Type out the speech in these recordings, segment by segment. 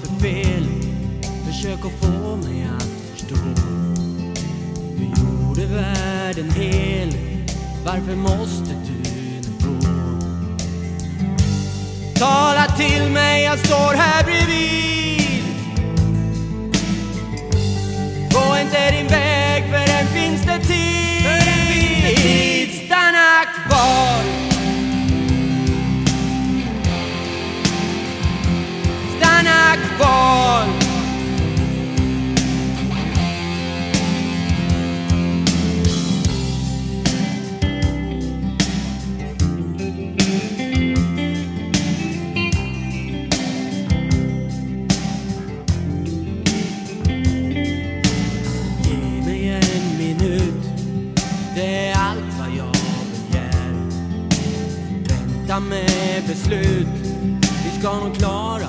för fel? Försök att få mig att förstå. Du gjorde världen hel. Varför måste du nu gå? Tala till mig med beslut. Vi ska nog klara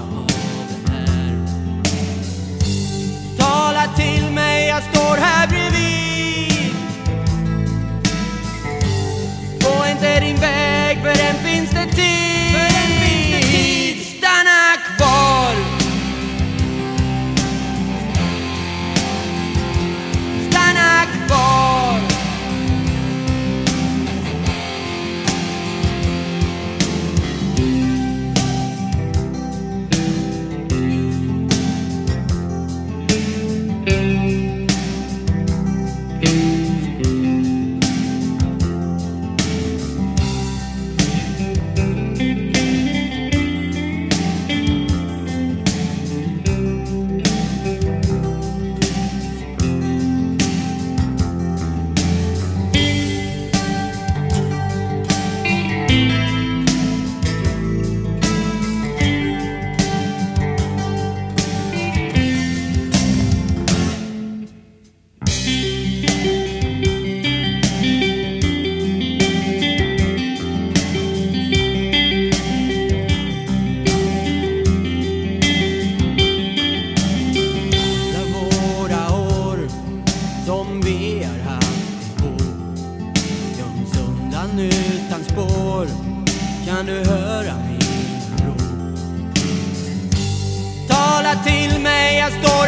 utan spår kan du höra min rop Tala till mig, jag står